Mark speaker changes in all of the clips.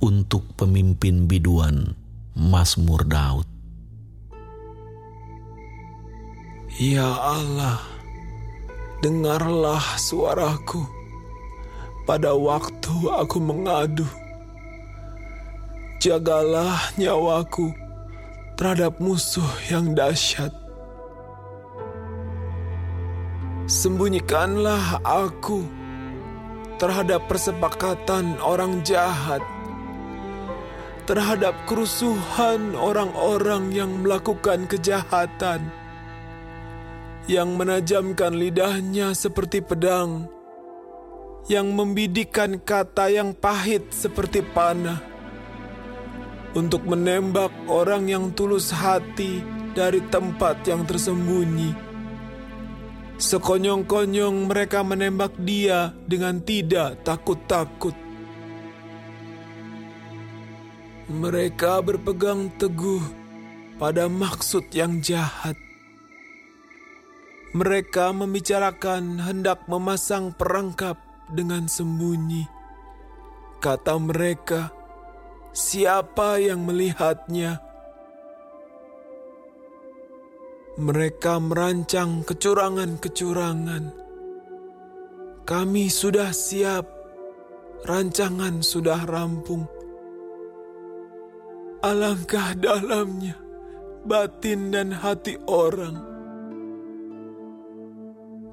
Speaker 1: untuk pemimpin biduan Mazmur Daud.
Speaker 2: Ya Allah, dengarlah suaraku pada waktu aku mengadu. Jagalah nyawaku terhadap musuh yang dahsyat. Sembunyikanlah aku terhadap persepakatan orang jahat, terhadap kerusuhan orang-orang yang melakukan kejahatan, yang menajamkan lidahnya seperti pedang, yang membidikkan kata yang pahit seperti panah, untuk menembak orang yang tulus hati dari tempat yang tersembunyi. Sekonyong-konyong mereka menembak dia dengan tidak takut-takut. Mereka berpegang teguh pada maksud yang jahat. Mereka membicarakan hendak memasang perangkap dengan sembunyi. Kata mereka, "Siapa yang melihatnya?" Mereka merancang kecurangan-kecurangan. Kami sudah siap, rancangan sudah rampung. Alangkah dalamnya batin dan hati orang.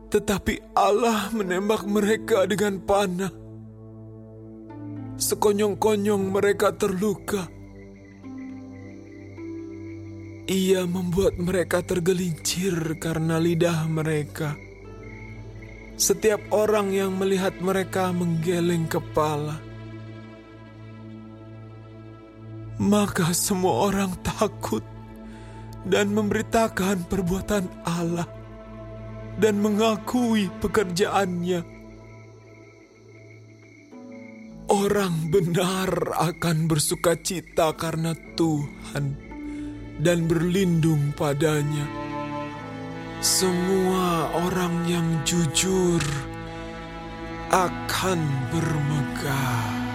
Speaker 2: Tetapi Allah menembak mereka dengan panah. Sekonyong-konyong mereka terluka ia membuat mereka tergelincir karena lidah mereka. Setiap orang yang melihat mereka menggeleng kepala. Maka semua orang takut dan memberitakan perbuatan Allah dan mengakui pekerjaannya. Orang benar akan bersuka cita karena Tuhan dan berlindung padanya. Semua orang yang jujur akan bermegah.